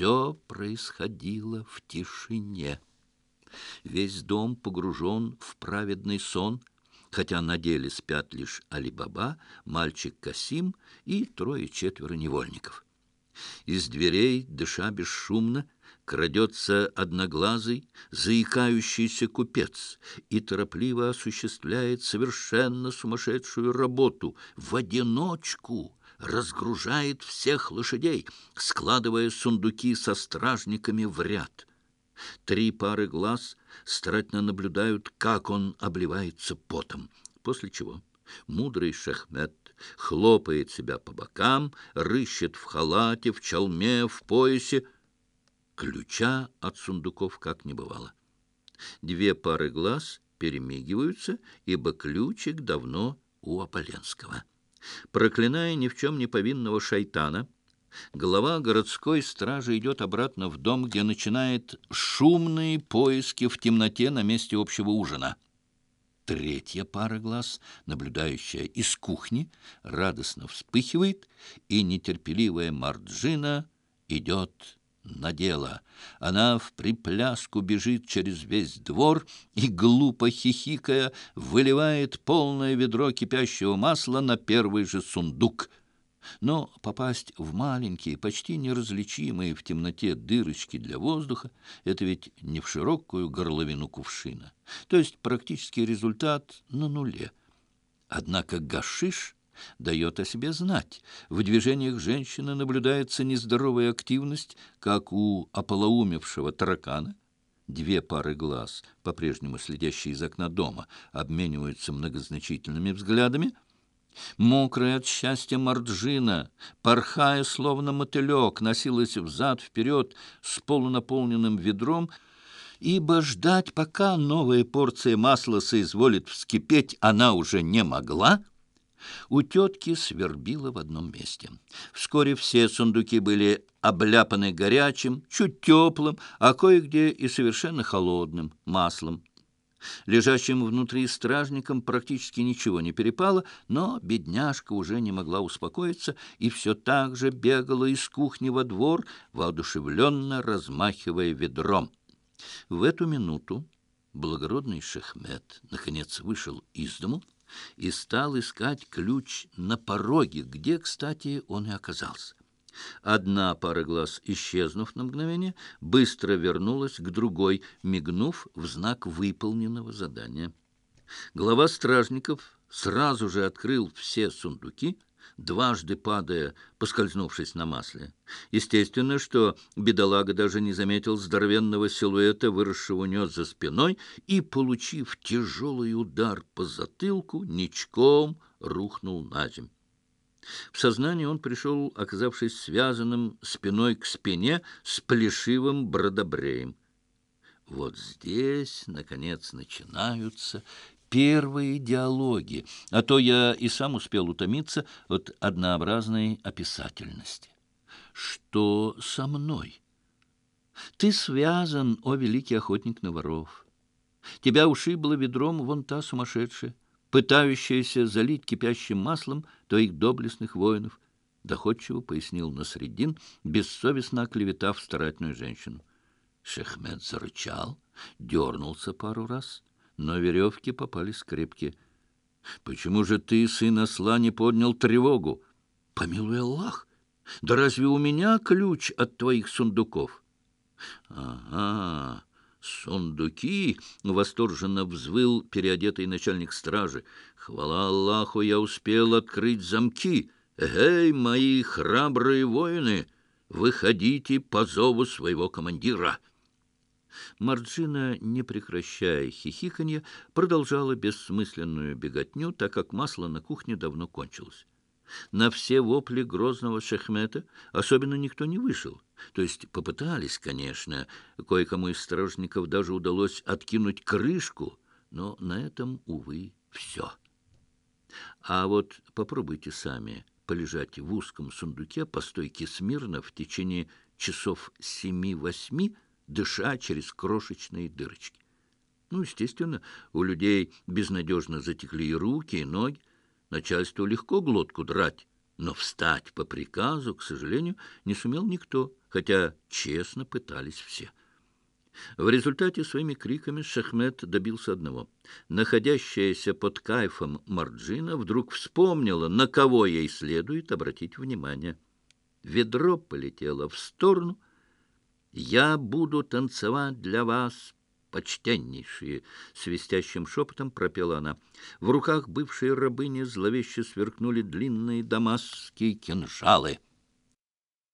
Все происходило в тишине. Весь дом погружен в праведный сон, хотя на деле спят лишь Али-Баба, мальчик Касим и трое-четверо невольников. Из дверей, дыша бесшумно, крадется одноглазый, заикающийся купец и торопливо осуществляет совершенно сумасшедшую работу в одиночку, разгружает всех лошадей, складывая сундуки со стражниками в ряд. Три пары глаз старательно наблюдают, как он обливается потом, после чего мудрый Шахмет хлопает себя по бокам, рыщет в халате, в чалме, в поясе. Ключа от сундуков как не бывало. Две пары глаз перемигиваются, ибо ключик давно у Аполенского. Проклиная ни в чем не повинного шайтана, глава городской стражи идет обратно в дом, где начинает шумные поиски в темноте на месте общего ужина. Третья пара глаз, наблюдающая из кухни, радостно вспыхивает, и нетерпеливая Марджина идет на дело. Она в припляску бежит через весь двор и, глупо хихикая, выливает полное ведро кипящего масла на первый же сундук — но попасть в маленькие, почти неразличимые в темноте дырочки для воздуха — это ведь не в широкую горловину кувшина. То есть практический результат на нуле. Однако гашиш дает о себе знать. В движениях женщины наблюдается нездоровая активность, как у ополоумевшего таракана. Две пары глаз, по-прежнему следящие из окна дома, обмениваются многозначительными взглядами — Мокрая от счастья Марджина, порхая, словно мотылек, носилась взад-вперед с полунаполненным ведром, ибо ждать, пока новая порция масла соизволит вскипеть, она уже не могла. У тетки свербило в одном месте. Вскоре все сундуки были обляпаны горячим, чуть теплым, а кое-где и совершенно холодным маслом. Лежащим внутри стражникам практически ничего не перепало, но бедняжка уже не могла успокоиться и все так же бегала из кухни во двор, воодушевленно размахивая ведром. В эту минуту благородный Шехмет наконец вышел из дому и стал искать ключ на пороге, где, кстати, он и оказался. Одна пара глаз, исчезнув на мгновение, быстро вернулась к другой, мигнув в знак выполненного задания. Глава стражников сразу же открыл все сундуки, дважды падая, поскользнувшись на масле. Естественно, что бедолага даже не заметил здоровенного силуэта, выросшего у него за спиной, и, получив тяжелый удар по затылку, ничком рухнул на землю. В сознание он пришел, оказавшись связанным спиной к спине с плешивым бродобреем. Вот здесь, наконец, начинаются первые диалоги, а то я и сам успел утомиться от однообразной описательности. Что со мной? Ты связан, о великий охотник на воров. Тебя ушибло ведром вон та сумасшедшая пытающаяся залить кипящим маслом твоих доблестных воинов, доходчиво пояснил Насреддин, бессовестно оклеветав старательную женщину. Шехмед зарычал, дернулся пару раз, но веревки попали скрепки. «Почему же ты, сын осла, не поднял тревогу? Помилуй Аллах! Да разве у меня ключ от твоих сундуков?» «Ага, «Сундуки!» — восторженно взвыл переодетый начальник стражи. «Хвала Аллаху, я успел открыть замки! Эй, мои храбрые воины, выходите по зову своего командира!» Марджина, не прекращая хихиканья, продолжала бессмысленную беготню, так как масло на кухне давно кончилось. На все вопли грозного Шехмета особенно никто не вышел. То есть попытались, конечно, кое-кому из сторожников даже удалось откинуть крышку, но на этом, увы, все. А вот попробуйте сами полежать в узком сундуке по стойке смирно в течение часов семи-восьми, дыша через крошечные дырочки. Ну, естественно, у людей безнадежно затекли и руки, и ноги. Начальству легко глотку драть, Но встать по приказу, к сожалению, не сумел никто, хотя честно пытались все. В результате своими криками Шахмет добился одного. Находящаяся под кайфом Марджина вдруг вспомнила, на кого ей следует обратить внимание. Ведро полетело в сторону. «Я буду танцевать для вас, почтеннейшие!» — свистящим шепотом пропела она. В руках бывшей рабыни зловеще сверкнули длинные дамасские кинжалы —